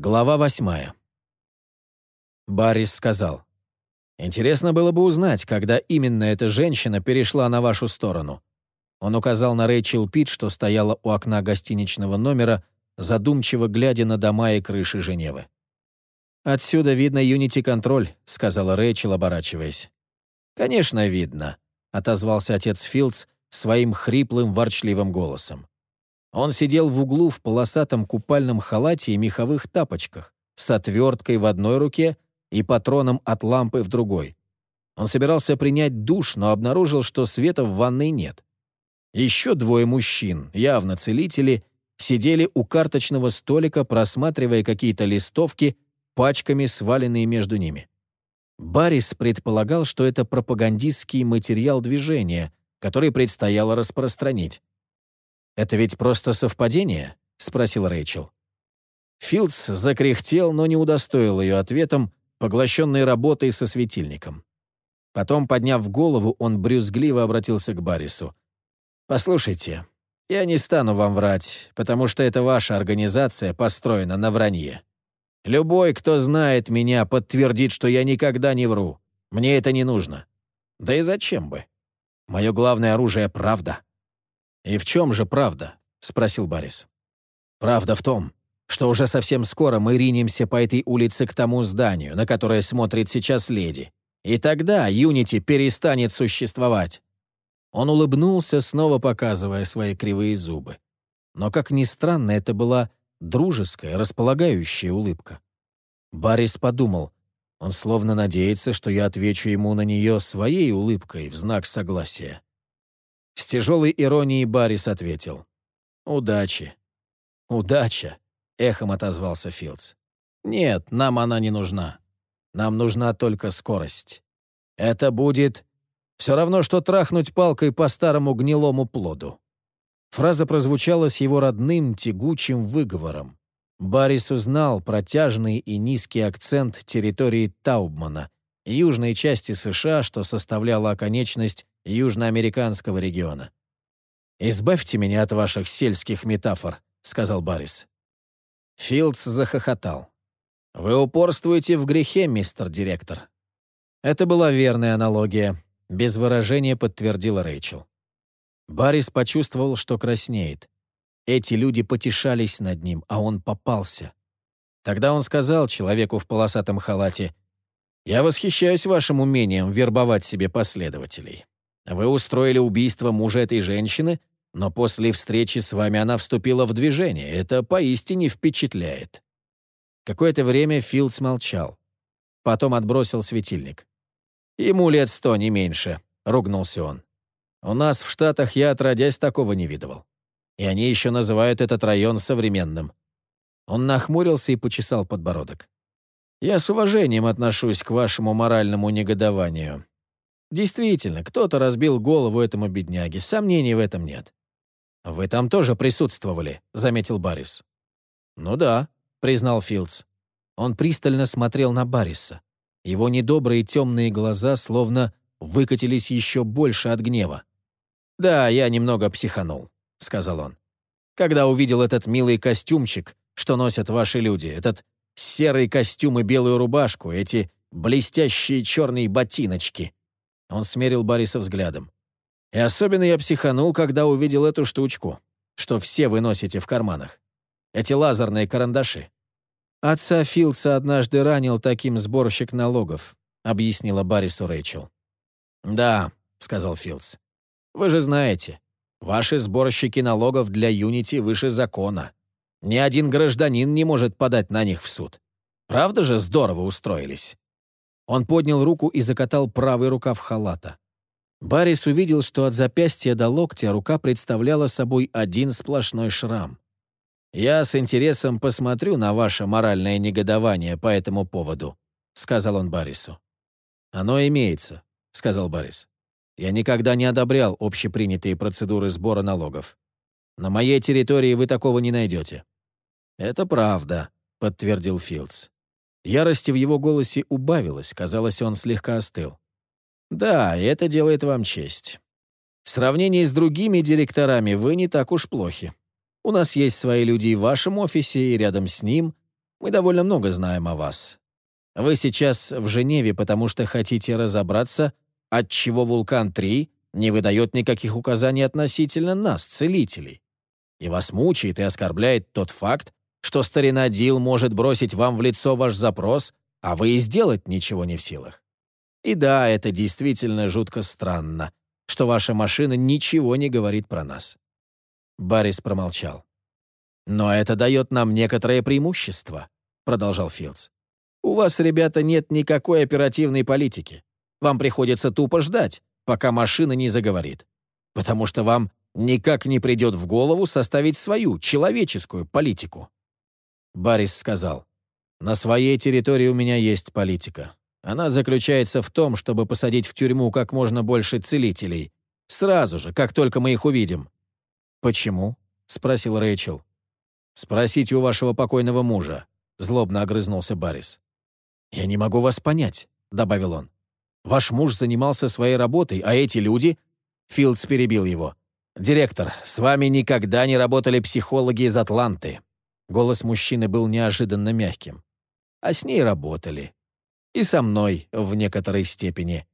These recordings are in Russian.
Глава восьмая. Баррис сказал. «Интересно было бы узнать, когда именно эта женщина перешла на вашу сторону». Он указал на Рэйчел Пит, что стояла у окна гостиничного номера, задумчиво глядя на дома и крыши Женевы. «Отсюда видно Юнити-контроль», — сказала Рэйчел, оборачиваясь. «Конечно, видно», — отозвался отец Филдс своим хриплым, ворчливым голосом. Он сидел в углу в полосатом купальном халате и меховых тапочках, с отверткой в одной руке и патроном от лампы в другой. Он собирался принять душ, но обнаружил, что света в ванной нет. Еще двое мужчин, явно целители, сидели у карточного столика, просматривая какие-то листовки, пачками сваленные между ними. Баррис предполагал, что это пропагандистский материал движения, который предстояло распространить. «Это ведь просто совпадение?» — спросил Рэйчел. Филдс закряхтел, но не удостоил ее ответом, поглощенной работой со светильником. Потом, подняв голову, он брюзгливо обратился к Баррису. «Послушайте, я не стану вам врать, потому что это ваша организация построена на вранье. Любой, кто знает меня, подтвердит, что я никогда не вру. Мне это не нужно. Да и зачем бы? Мое главное оружие — правда». «И в чем же правда?» — спросил Борис. «Правда в том, что уже совсем скоро мы ринемся по этой улице к тому зданию, на которое смотрит сейчас леди. И тогда Юнити перестанет существовать». Он улыбнулся, снова показывая свои кривые зубы. Но, как ни странно, это была дружеская, располагающая улыбка. Борис подумал, он словно надеется, что я отвечу ему на нее своей улыбкой в знак согласия. С тяжелой иронией Баррис ответил. «Удачи». «Удача», — эхом отозвался Филдс. «Нет, нам она не нужна. Нам нужна только скорость. Это будет все равно, что трахнуть палкой по старому гнилому плоду». Фраза прозвучала с его родным тягучим выговором. Баррис узнал протяжный и низкий акцент территории Таубмана, южной части США, что составляла оконечность южноамериканского региона. «Избавьте меня от ваших сельских метафор», — сказал Баррис. Филдс захохотал. «Вы упорствуете в грехе, мистер директор». Это была верная аналогия, без выражения подтвердила Рэйчел. Баррис почувствовал, что краснеет. Эти люди потешались над ним, а он попался. Тогда он сказал человеку в полосатом халате, «Я восхищаюсь вашим умением вербовать себе последователей. Вы устроили убийство мужа этой женщины, но после встречи с вами она вступила в движение. Это поистине впечатляет». Какое-то время Филдс молчал. Потом отбросил светильник. «Ему лет сто, не меньше», — ругнулся он. «У нас в Штатах я отродясь такого не видывал. И они еще называют этот район современным». Он нахмурился и почесал подбородок. «Я с уважением отношусь к вашему моральному негодованию. Действительно, кто-то разбил голову этому бедняге, сомнений в этом нет. «Вы там тоже присутствовали», — заметил Баррис. «Ну да», — признал Филдс. Он пристально смотрел на Барриса. Его недобрые темные глаза словно выкатились еще больше от гнева. «Да, я немного психанул», — сказал он. «Когда увидел этот милый костюмчик, что носят ваши люди, этот серый костюм и белую рубашку, эти блестящие черные ботиночки, он смерил Бориса взглядом. «И особенно я психанул, когда увидел эту штучку, что все вы носите в карманах. Эти лазерные карандаши». «Отца Филдса однажды ранил таким сборщик налогов», — объяснила Баррису Рэйчел. «Да», — сказал Филдс. «Вы же знаете, ваши сборщики налогов для Юнити выше закона. Ни один гражданин не может подать на них в суд. Правда же здорово устроились?» Он поднял руку и закатал правый рукав халата. Баррис увидел, что от запястья до локтя рука представляла собой один сплошной шрам. «Я с интересом посмотрю на ваше моральное негодование по этому поводу», — сказал он Баррису. «Оно имеется», — сказал Баррис. «Я никогда не одобрял общепринятые процедуры сбора налогов. На моей территории вы такого не найдете». «Это правда», — подтвердил Филдс. Ярости в его голосе убавилось, казалось, он слегка остыл. «Да, это делает вам честь. В сравнении с другими директорами вы не так уж плохи. У нас есть свои люди в вашем офисе, и рядом с ним. Мы довольно много знаем о вас. Вы сейчас в Женеве, потому что хотите разобраться, отчего «Вулкан-3» не выдает никаких указаний относительно нас, целителей. И вас мучает и оскорбляет тот факт, что старина Дил может бросить вам в лицо ваш запрос, а вы и сделать ничего не в силах. И да, это действительно жутко странно, что ваша машина ничего не говорит про нас». Баррис промолчал. «Но это дает нам некоторое преимущество», — продолжал Филдс. «У вас, ребята, нет никакой оперативной политики. Вам приходится тупо ждать, пока машина не заговорит. Потому что вам никак не придет в голову составить свою, человеческую политику». Баррис сказал, «На своей территории у меня есть политика. Она заключается в том, чтобы посадить в тюрьму как можно больше целителей. Сразу же, как только мы их увидим». «Почему?» — спросил Рэйчел. «Спросите у вашего покойного мужа», — злобно огрызнулся Баррис. «Я не могу вас понять», — добавил он. «Ваш муж занимался своей работой, а эти люди...» Филдс перебил его. «Директор, с вами никогда не работали психологи из Атланты». Голос мужчины был неожиданно мягким. «А с ней работали. И со мной в некоторой степени.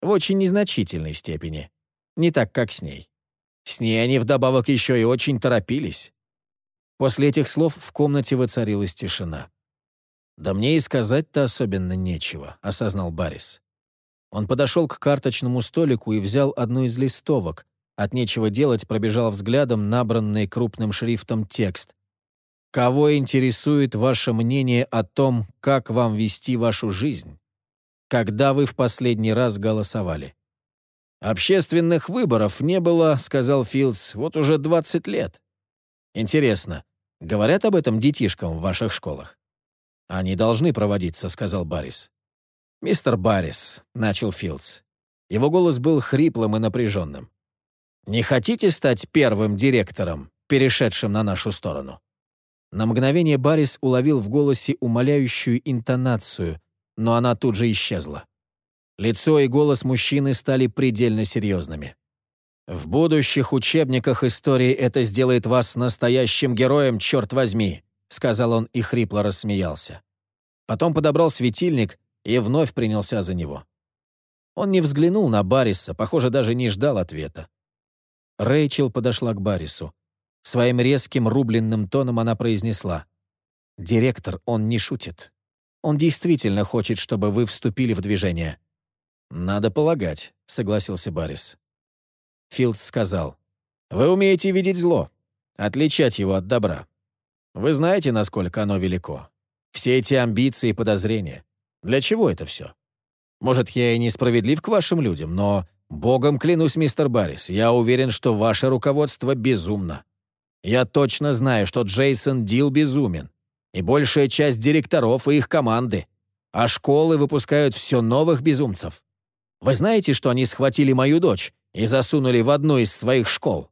В очень незначительной степени. Не так, как с ней. С ней они вдобавок еще и очень торопились. После этих слов в комнате воцарилась тишина. «Да мне и сказать-то особенно нечего», — осознал Баррис. Он подошел к карточному столику и взял одну из листовок. От нечего делать пробежал взглядом набранный крупным шрифтом текст. Кого интересует ваше мнение о том, как вам вести вашу жизнь? Когда вы в последний раз голосовали? «Общественных выборов не было», — сказал Филдс, — «вот уже 20 лет». «Интересно, говорят об этом детишкам в ваших школах?» «Они должны проводиться», — сказал Баррис. «Мистер Баррис», — начал Филдс. Его голос был хриплым и напряженным. «Не хотите стать первым директором, перешедшим на нашу сторону?» На мгновение Баррис уловил в голосе умоляющую интонацию, но она тут же исчезла. Лицо и голос мужчины стали предельно серьезными. «В будущих учебниках истории это сделает вас настоящим героем, черт возьми», сказал он и хрипло рассмеялся. Потом подобрал светильник и вновь принялся за него. Он не взглянул на Барриса, похоже, даже не ждал ответа. Рэйчел подошла к Баррису. Своим резким рубленным тоном она произнесла. «Директор, он не шутит. Он действительно хочет, чтобы вы вступили в движение». «Надо полагать», — согласился Баррис. Филдс сказал. «Вы умеете видеть зло, отличать его от добра. Вы знаете, насколько оно велико. Все эти амбиции и подозрения. Для чего это все? Может, я и несправедлив к вашим людям, но, богом клянусь, мистер Баррис, я уверен, что ваше руководство безумно. Я точно знаю, что Джейсон Дил безумен. И большая часть директоров и их команды. А школы выпускают все новых безумцев. Вы знаете, что они схватили мою дочь и засунули в одну из своих школ?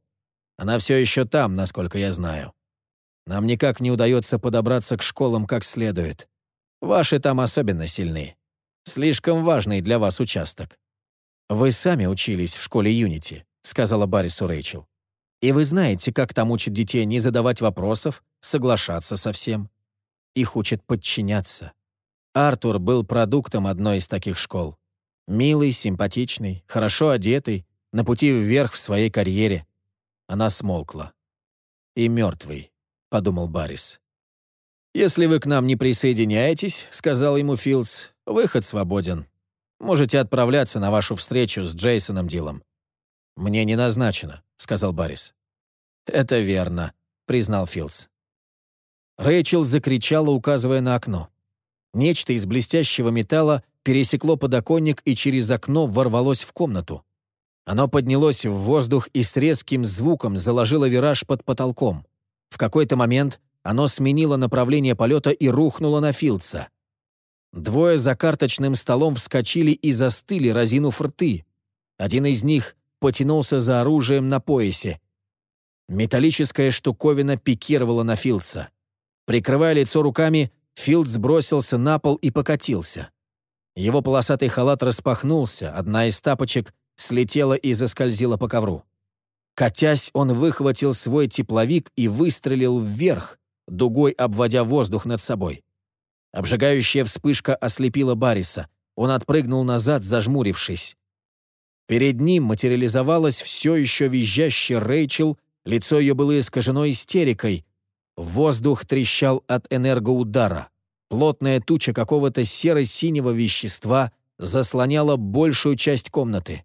Она все еще там, насколько я знаю. Нам никак не удается подобраться к школам как следует. Ваши там особенно сильны. Слишком важный для вас участок. Вы сами учились в школе Юнити, сказала Баррису Рэйчел. И вы знаете, как там учат детей не задавать вопросов, соглашаться со всем. Их учат подчиняться. Артур был продуктом одной из таких школ. Милый, симпатичный, хорошо одетый, на пути вверх в своей карьере. Она смолкла. «И мертвый», — подумал Баррис. «Если вы к нам не присоединяетесь», — сказал ему Филдс, — «выход свободен. Можете отправляться на вашу встречу с Джейсоном Дилом. «Мне не назначено», — сказал Баррис. «Это верно», — признал Филдс. Рэйчел закричала, указывая на окно. Нечто из блестящего металла пересекло подоконник и через окно ворвалось в комнату. Оно поднялось в воздух и с резким звуком заложило вираж под потолком. В какой-то момент оно сменило направление полета и рухнуло на Филдса. Двое за карточным столом вскочили и застыли, разинув рты. Один из них потянулся за оружием на поясе. Металлическая штуковина пикировала на Филдса. Прикрывая лицо руками, Филдс бросился на пол и покатился. Его полосатый халат распахнулся, одна из тапочек слетела и заскользила по ковру. Катясь, он выхватил свой тепловик и выстрелил вверх, дугой обводя воздух над собой. Обжигающая вспышка ослепила Барриса. Он отпрыгнул назад, зажмурившись. Перед ним материализовалась все еще визжащая Рэйчел, лицо ее было искажено истерикой. Воздух трещал от энергоудара. Плотная туча какого-то серо-синего вещества заслоняла большую часть комнаты.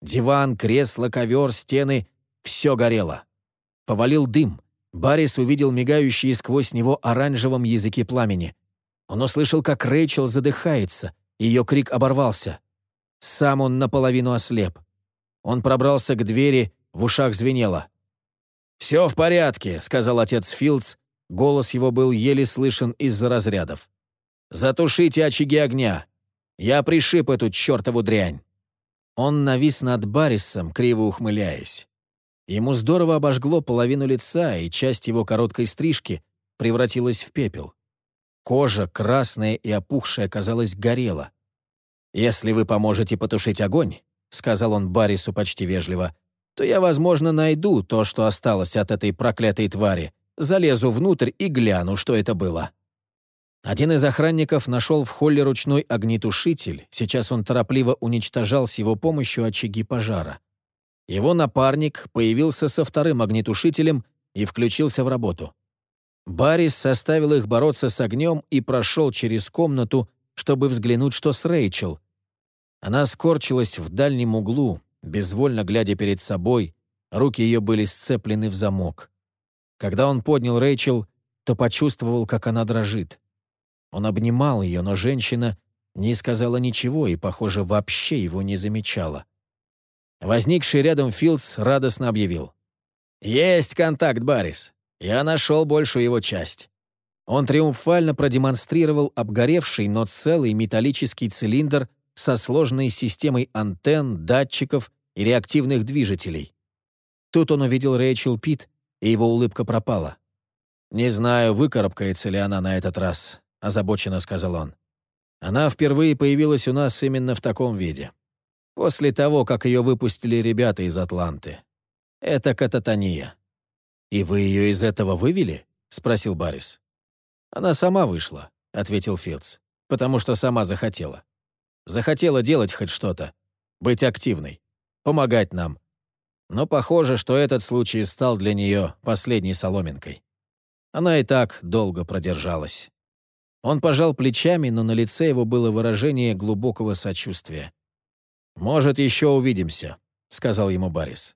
Диван, кресло, ковер, стены — все горело. Повалил дым. Баррис увидел мигающие сквозь него оранжевом языки пламени. Он услышал, как Рэйчел задыхается. Ее крик оборвался. Сам он наполовину ослеп. Он пробрался к двери, в ушах звенело. «Все в порядке», — сказал отец Филдс. Голос его был еле слышен из-за разрядов. «Затушите очаги огня. Я пришиб эту чертову дрянь». Он навис над Баррисом, криво ухмыляясь. Ему здорово обожгло половину лица, и часть его короткой стрижки превратилась в пепел. Кожа, красная и опухшая, казалось, горела. «Если вы поможете потушить огонь», — сказал он Баррису почти вежливо, «то я, возможно, найду то, что осталось от этой проклятой твари, залезу внутрь и гляну, что это было». Один из охранников нашел в холле ручной огнетушитель, сейчас он торопливо уничтожал с его помощью очаги пожара. Его напарник появился со вторым огнетушителем и включился в работу. Баррис составил их бороться с огнем и прошел через комнату, чтобы взглянуть, что с Рэйчел. Она скорчилась в дальнем углу, безвольно глядя перед собой, руки ее были сцеплены в замок. Когда он поднял Рэйчел, то почувствовал, как она дрожит. Он обнимал ее, но женщина не сказала ничего и, похоже, вообще его не замечала. Возникший рядом Филдс радостно объявил. «Есть контакт, Баррис. Я нашел большую его часть». Он триумфально продемонстрировал обгоревший, но целый металлический цилиндр со сложной системой антенн, датчиков и реактивных движителей. Тут он увидел Рэйчел Пит, и его улыбка пропала. «Не знаю, выкарабкается ли она на этот раз», — озабоченно сказал он. «Она впервые появилась у нас именно в таком виде. После того, как ее выпустили ребята из Атланты. Это кататония». «И вы ее из этого вывели?» — спросил Баррис. «Она сама вышла», — ответил Филдс, «потому что сама захотела. Захотела делать хоть что-то, быть активной, помогать нам. Но похоже, что этот случай стал для нее последней соломинкой. Она и так долго продержалась. Он пожал плечами, но на лице его было выражение глубокого сочувствия. «Может, еще увидимся», — сказал ему Баррис.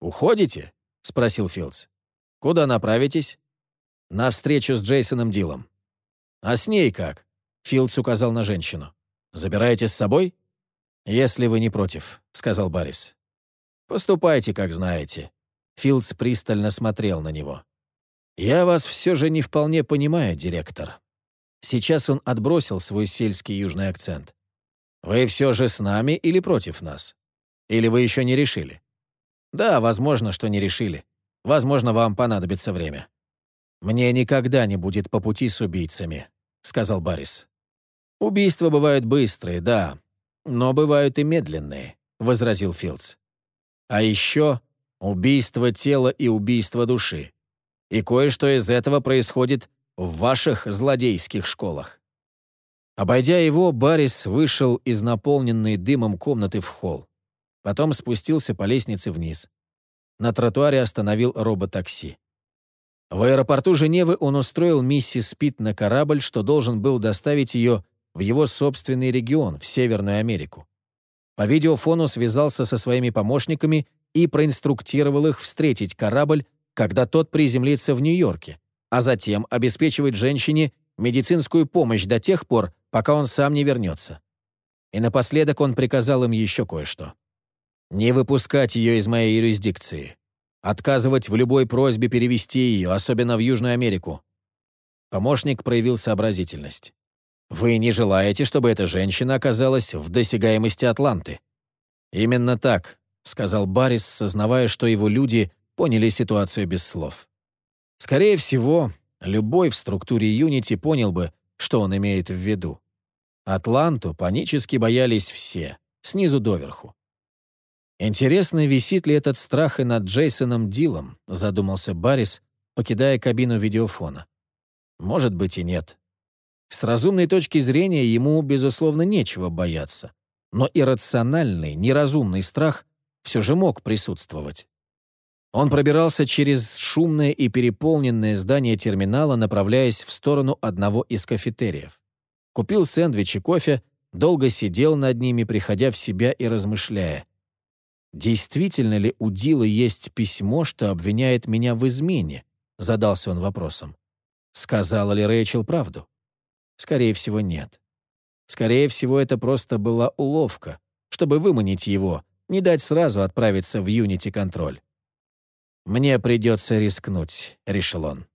«Уходите?» — спросил Филдс. «Куда направитесь?» «На встречу с Джейсоном Дилом». «А с ней как?» — Филдс указал на женщину. «Забираете с собой?» «Если вы не против», — сказал Баррис. «Поступайте, как знаете». Филдс пристально смотрел на него. «Я вас все же не вполне понимаю, директор». Сейчас он отбросил свой сельский южный акцент. «Вы все же с нами или против нас? Или вы еще не решили?» «Да, возможно, что не решили. Возможно, вам понадобится время». «Мне никогда не будет по пути с убийцами», — сказал Баррис. «Убийства бывают быстрые, да, но бывают и медленные», — возразил Филдс. «А еще убийство тела и убийство души. И кое-что из этого происходит в ваших злодейских школах». Обойдя его, Баррис вышел из наполненной дымом комнаты в холл. Потом спустился по лестнице вниз. На тротуаре остановил роботакси. В аэропорту Женевы он устроил миссис Пит на корабль, что должен был доставить ее в его собственный регион, в Северную Америку. По видеофону связался со своими помощниками и проинструктировал их встретить корабль, когда тот приземлится в Нью-Йорке, а затем обеспечивать женщине медицинскую помощь до тех пор, пока он сам не вернется. И напоследок он приказал им еще кое-что. Не выпускать ее из моей юрисдикции. Отказывать в любой просьбе перевести ее, особенно в Южную Америку. Помощник проявил сообразительность. Вы не желаете, чтобы эта женщина оказалась в досягаемости Атланты? Именно так, сказал Баррис, сознавая, что его люди поняли ситуацию без слов. Скорее всего, любой в структуре Юнити понял бы, что он имеет в виду. Атланту панически боялись все, снизу доверху. «Интересно, висит ли этот страх и над Джейсоном Дилом?» — задумался Баррис, покидая кабину видеофона. «Может быть и нет. С разумной точки зрения ему, безусловно, нечего бояться. Но иррациональный, неразумный страх все же мог присутствовать. Он пробирался через шумное и переполненное здание терминала, направляясь в сторону одного из кафетериев. Купил сэндвич и кофе, долго сидел над ними, приходя в себя и размышляя. «Действительно ли у Дилы есть письмо, что обвиняет меня в измене?» — задался он вопросом. Сказала ли Рэйчел правду? Скорее всего, нет. Скорее всего, это просто была уловка, чтобы выманить его, не дать сразу отправиться в Unity-контроль. «Мне придется рискнуть», — решил он.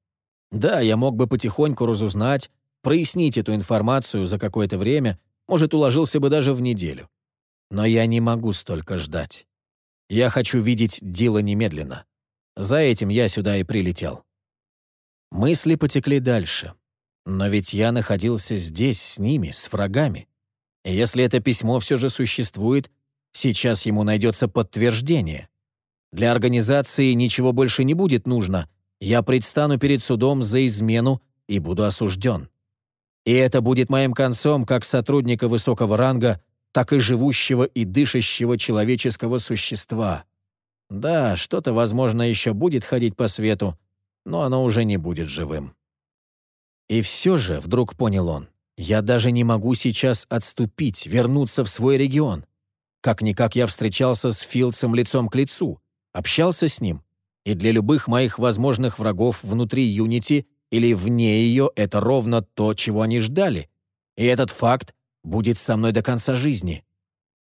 «Да, я мог бы потихоньку разузнать, прояснить эту информацию за какое-то время, может, уложился бы даже в неделю. Но я не могу столько ждать. Я хочу видеть дело немедленно. За этим я сюда и прилетел». Мысли потекли дальше. Но ведь я находился здесь с ними, с врагами. И если это письмо все же существует, сейчас ему найдется подтверждение. Для организации ничего больше не будет нужно. Я предстану перед судом за измену и буду осужден. И это будет моим концом как сотрудника высокого ранга, так и живущего и дышащего человеческого существа. Да, что-то, возможно, еще будет ходить по свету, но оно уже не будет живым. И все же, вдруг понял он, я даже не могу сейчас отступить, вернуться в свой регион. Как-никак я встречался с Филдсом лицом к лицу, общался с ним, и для любых моих возможных врагов внутри Юнити или вне ее это ровно то, чего они ждали. И этот факт будет со мной до конца жизни.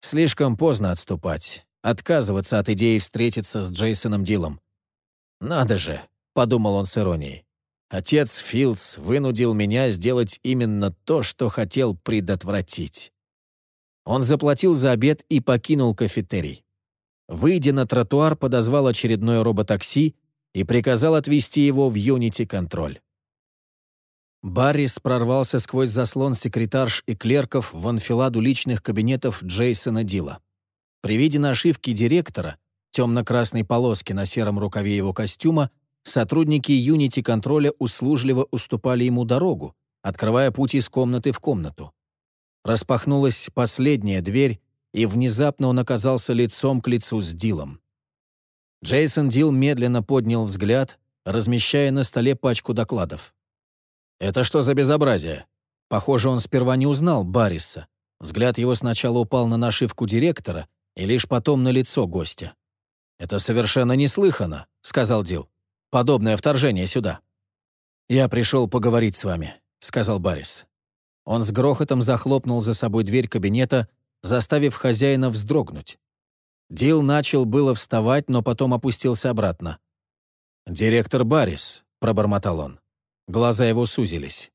Слишком поздно отступать, отказываться от идеи встретиться с Джейсоном Дилом. Надо же, подумал он с иронией. Отец Филдс вынудил меня сделать именно то, что хотел предотвратить. Он заплатил за обед и покинул кафетерий. Выйдя на тротуар, подозвал очередное роботакси и приказал отвезти его в Юнити-контроль. Баррис прорвался сквозь заслон секретарш и клерков в анфиладу личных кабинетов Джейсона Дила. При виде нашивки директора, темно-красной полоски на сером рукаве его костюма, сотрудники Юнити-контроля услужливо уступали ему дорогу, открывая путь из комнаты в комнату. Распахнулась последняя дверь, и внезапно он оказался лицом к лицу с Дилом. Джейсон Дил медленно поднял взгляд, размещая на столе пачку докладов. «Это что за безобразие?» Похоже, он сперва не узнал Барриса. Взгляд его сначала упал на нашивку директора и лишь потом на лицо гостя. «Это совершенно неслыханно», — сказал Дил подобное вторжение сюда». «Я пришел поговорить с вами», — сказал Баррис. Он с грохотом захлопнул за собой дверь кабинета, заставив хозяина вздрогнуть. Дил начал было вставать, но потом опустился обратно. «Директор Баррис», — пробормотал он. Глаза его сузились.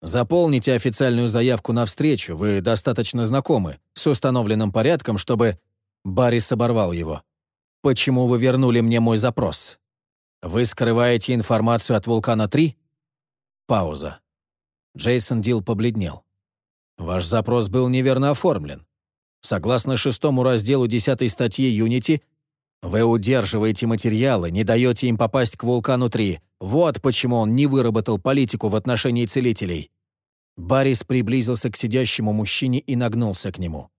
«Заполните официальную заявку на встречу, вы достаточно знакомы с установленным порядком, чтобы...» Баррис оборвал его. «Почему вы вернули мне мой запрос?» «Вы скрываете информацию от «Вулкана-3»?» Пауза. Джейсон Дил побледнел. «Ваш запрос был неверно оформлен. Согласно шестому разделу 10 статьи Юнити, вы удерживаете материалы, не даете им попасть к «Вулкану-3». Вот почему он не выработал политику в отношении целителей». Баррис приблизился к сидящему мужчине и нагнулся к нему.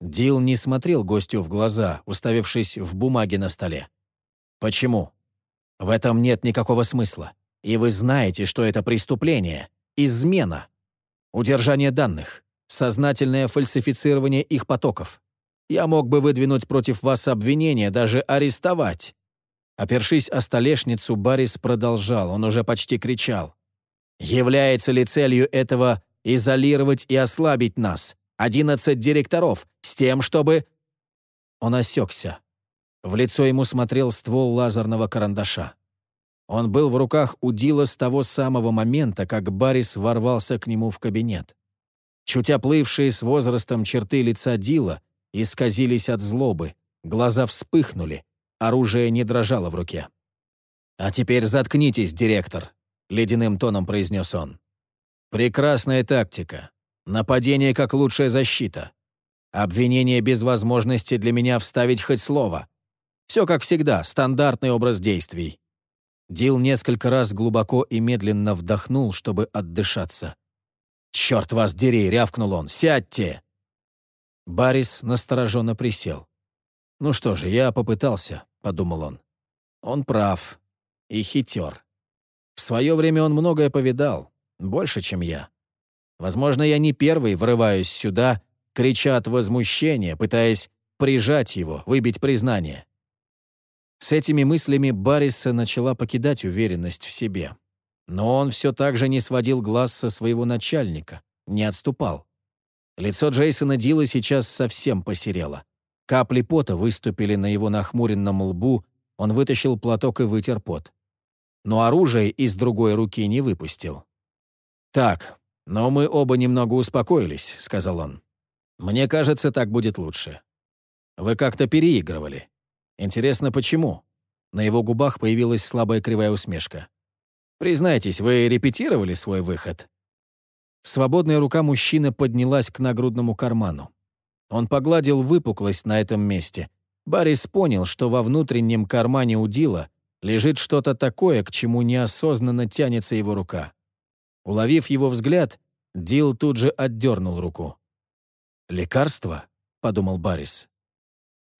Дил не смотрел гостю в глаза, уставившись в бумаге на столе. «Почему?» В этом нет никакого смысла. И вы знаете, что это преступление. Измена. Удержание данных. Сознательное фальсифицирование их потоков. Я мог бы выдвинуть против вас обвинение, даже арестовать». Опершись о столешницу, Баррис продолжал, он уже почти кричал. «Является ли целью этого изолировать и ослабить нас, одиннадцать директоров, с тем, чтобы...» Он осекся. В лицо ему смотрел ствол лазерного карандаша. Он был в руках у Дила с того самого момента, как Баррис ворвался к нему в кабинет. Чуть оплывшие с возрастом черты лица Дила исказились от злобы, глаза вспыхнули, оружие не дрожало в руке. «А теперь заткнитесь, директор», — ледяным тоном произнес он. «Прекрасная тактика. Нападение как лучшая защита. Обвинение без возможности для меня вставить хоть слово. Все как всегда, стандартный образ действий. Дил несколько раз глубоко и медленно вдохнул, чтобы отдышаться. «Черт вас дери!» — рявкнул он. «Сядьте!» Барис настороженно присел. «Ну что же, я попытался», — подумал он. «Он прав. И хитер. В свое время он многое повидал, больше, чем я. Возможно, я не первый врываюсь сюда, крича от возмущения, пытаясь прижать его, выбить признание. С этими мыслями Барриса начала покидать уверенность в себе. Но он все так же не сводил глаз со своего начальника, не отступал. Лицо Джейсона Дила сейчас совсем посерело. Капли пота выступили на его нахмуренном лбу, он вытащил платок и вытер пот. Но оружие из другой руки не выпустил. «Так, но мы оба немного успокоились», — сказал он. «Мне кажется, так будет лучше. Вы как-то переигрывали. Интересно, почему?» На его губах появилась слабая кривая усмешка. «Признайтесь, вы репетировали свой выход?» Свободная рука мужчины поднялась к нагрудному карману. Он погладил выпуклость на этом месте. Баррис понял, что во внутреннем кармане у Дила лежит что-то такое, к чему неосознанно тянется его рука. Уловив его взгляд, Дил тут же отдернул руку. «Лекарство?» — подумал Баррис.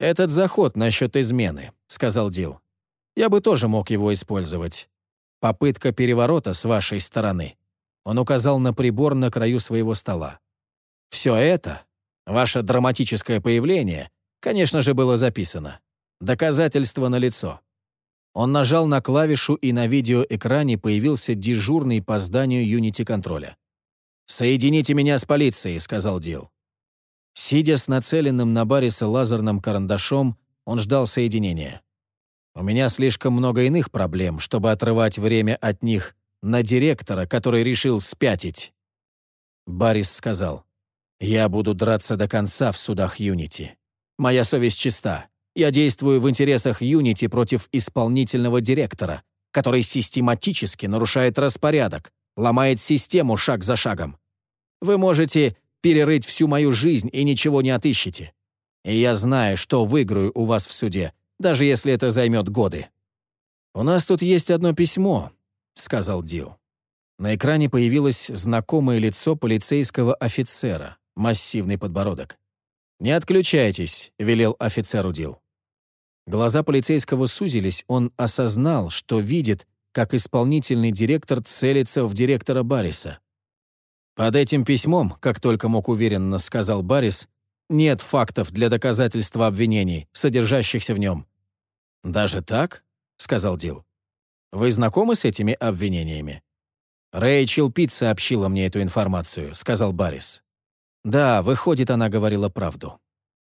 «Этот заход насчет измены», — сказал Дил. «Я бы тоже мог его использовать. Попытка переворота с вашей стороны». Он указал на прибор на краю своего стола. «Все это Ваше драматическое появление, конечно же, было записано. Доказательство налицо. Он нажал на клавишу, и на видеоэкране появился дежурный по зданию Юнити-контроля. «Соедините меня с полицией», — сказал Дил. Сидя с нацеленным на Барриса лазерным карандашом, он ждал соединения. «У меня слишком много иных проблем, чтобы отрывать время от них на директора, который решил спятить». Баррис сказал. Я буду драться до конца в судах Юнити. Моя совесть чиста. Я действую в интересах Юнити против исполнительного директора, который систематически нарушает распорядок, ломает систему шаг за шагом. Вы можете перерыть всю мою жизнь и ничего не отыщете. И я знаю, что выиграю у вас в суде, даже если это займет годы. «У нас тут есть одно письмо», — сказал Дил. На экране появилось знакомое лицо полицейского офицера массивный подбородок. «Не отключайтесь», — велел офицер удил. Глаза полицейского сузились, он осознал, что видит, как исполнительный директор целится в директора Барриса. «Под этим письмом, как только мог уверенно сказал Баррис, нет фактов для доказательства обвинений, содержащихся в нем». «Даже так?» — сказал Дил. «Вы знакомы с этими обвинениями?» «Рэйчел Питт сообщила мне эту информацию», — сказал Баррис. Да, выходит, она говорила правду.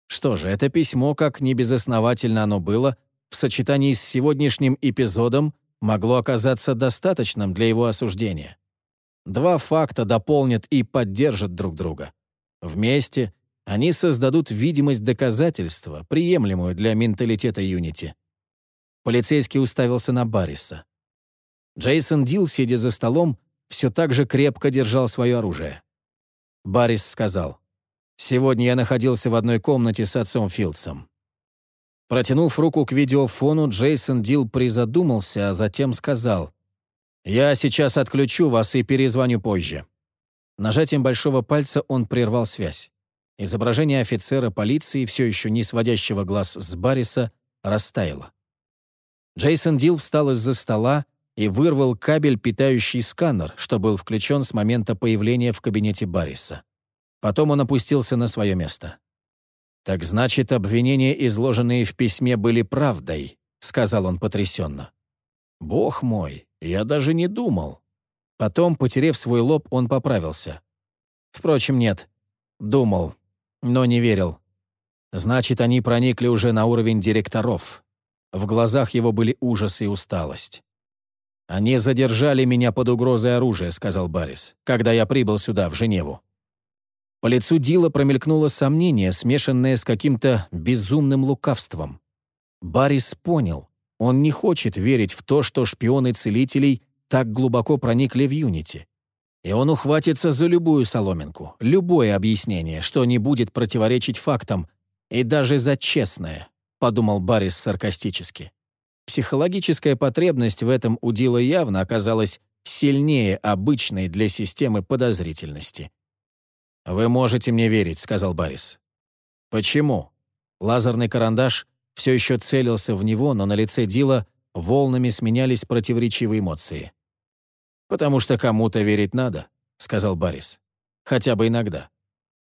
Что же, это письмо, как небезосновательно оно было, в сочетании с сегодняшним эпизодом могло оказаться достаточным для его осуждения. Два факта дополнят и поддержат друг друга. Вместе они создадут видимость доказательства, приемлемую для менталитета Юнити. Полицейский уставился на Барриса. Джейсон Дил, сидя за столом, все так же крепко держал свое оружие. Баррис сказал. «Сегодня я находился в одной комнате с отцом Филдсом». Протянув руку к видеофону, Джейсон Дил призадумался, а затем сказал. «Я сейчас отключу вас и перезвоню позже». Нажатием большого пальца он прервал связь. Изображение офицера полиции, все еще не сводящего глаз с Барриса, растаяло. Джейсон Дил встал из-за стола, и вырвал кабель, питающий сканер, что был включен с момента появления в кабинете Барриса. Потом он опустился на свое место. «Так значит, обвинения, изложенные в письме, были правдой», — сказал он потрясенно. «Бог мой, я даже не думал». Потом, потерев свой лоб, он поправился. Впрочем, нет. Думал, но не верил. Значит, они проникли уже на уровень директоров. В глазах его были ужас и усталость. «Они задержали меня под угрозой оружия», — сказал Баррис, «когда я прибыл сюда, в Женеву». По лицу Дила промелькнуло сомнение, смешанное с каким-то безумным лукавством. Баррис понял, он не хочет верить в то, что шпионы целителей так глубоко проникли в Юнити. И он ухватится за любую соломинку, любое объяснение, что не будет противоречить фактам, и даже за честное, подумал Баррис саркастически. Психологическая потребность в этом у Дила явно оказалась сильнее обычной для системы подозрительности. «Вы можете мне верить», — сказал Баррис. «Почему?» Лазерный карандаш все еще целился в него, но на лице Дила волнами сменялись противоречивые эмоции. «Потому что кому-то верить надо», — сказал Баррис. «Хотя бы иногда.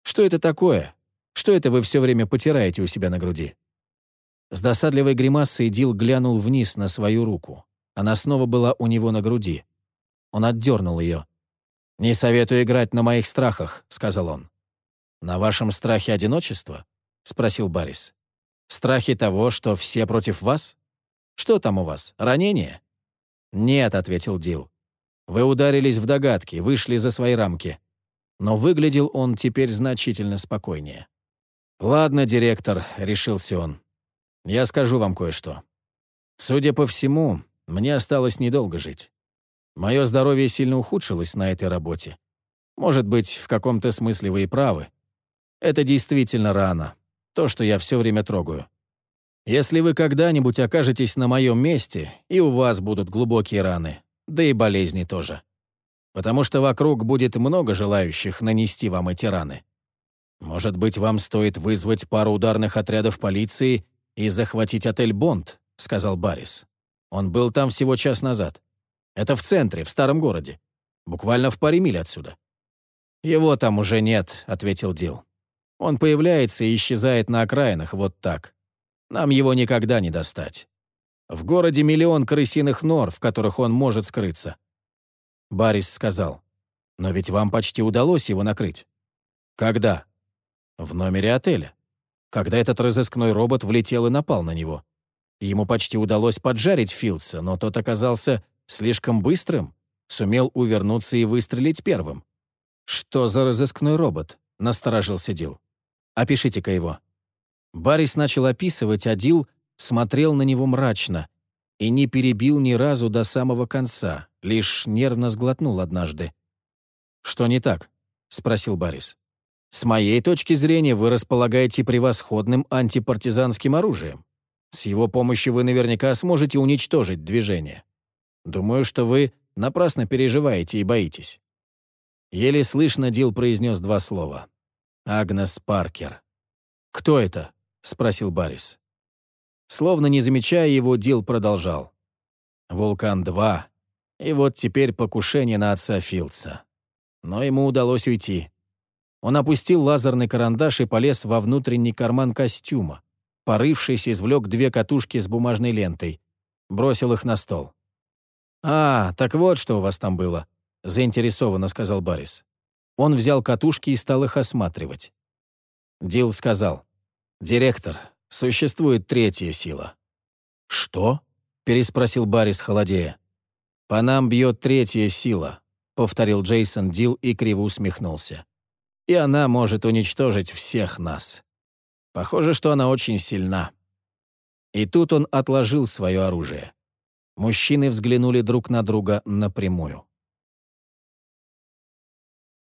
Что это такое? Что это вы все время потираете у себя на груди?» С досадливой гримасой Дил глянул вниз на свою руку. Она снова была у него на груди. Он отдернул ее. «Не советую играть на моих страхах», — сказал он. «На вашем страхе одиночества?» — спросил Баррис. «Страхе того, что все против вас? Что там у вас, ранение?» «Нет», — ответил Дил. «Вы ударились в догадки, вышли за свои рамки». Но выглядел он теперь значительно спокойнее. «Ладно, директор», — решился он. «Я скажу вам кое-что. Судя по всему, мне осталось недолго жить. Мое здоровье сильно ухудшилось на этой работе. Может быть, в каком-то смысле вы и правы. Это действительно рано. То, что я все время трогаю. Если вы когда-нибудь окажетесь на моем месте, и у вас будут глубокие раны, да и болезни тоже. Потому что вокруг будет много желающих нанести вам эти раны. Может быть, вам стоит вызвать пару ударных отрядов полиции и захватить отель «Бонд», — сказал Баррис. Он был там всего час назад. Это в центре, в старом городе. Буквально в паре миль отсюда. «Его там уже нет», — ответил Дил. «Он появляется и исчезает на окраинах вот так. Нам его никогда не достать. В городе миллион крысиных нор, в которых он может скрыться». Баррис сказал. «Но ведь вам почти удалось его накрыть». «Когда?» «В номере отеля. Когда этот разыскной робот влетел и напал на него. Ему почти удалось поджарить Филдса, но тот оказался слишком быстрым, сумел увернуться и выстрелить первым. «Что за разыскной робот?» — насторожился Дил. «Опишите-ка его». Баррис начал описывать, а Дил смотрел на него мрачно и не перебил ни разу до самого конца, лишь нервно сглотнул однажды. «Что не так?» — спросил Баррис. «С моей точки зрения, вы располагаете превосходным антипартизанским оружием. С его помощью вы наверняка сможете уничтожить движение. Думаю, что вы напрасно переживаете и боитесь». Еле слышно Дил произнес два слова. «Агнес Паркер». «Кто это?» — спросил Баррис. Словно не замечая его, Дил продолжал. «Вулкан-2. И вот теперь покушение на отца Филдса. Но ему удалось уйти. Он опустил лазерный карандаш и полез во внутренний карман костюма. Порывшись, извлек две катушки с бумажной лентой. Бросил их на стол. «А, так вот, что у вас там было», — заинтересованно сказал Баррис. Он взял катушки и стал их осматривать. Дил сказал, «Директор, существует третья сила». «Что?» — переспросил Баррис, холодея. «По нам бьет третья сила», — повторил Джейсон Дил и криво усмехнулся. «И она может уничтожить всех нас». Похоже, что она очень сильна. И тут он отложил свое оружие. Мужчины взглянули друг на друга напрямую.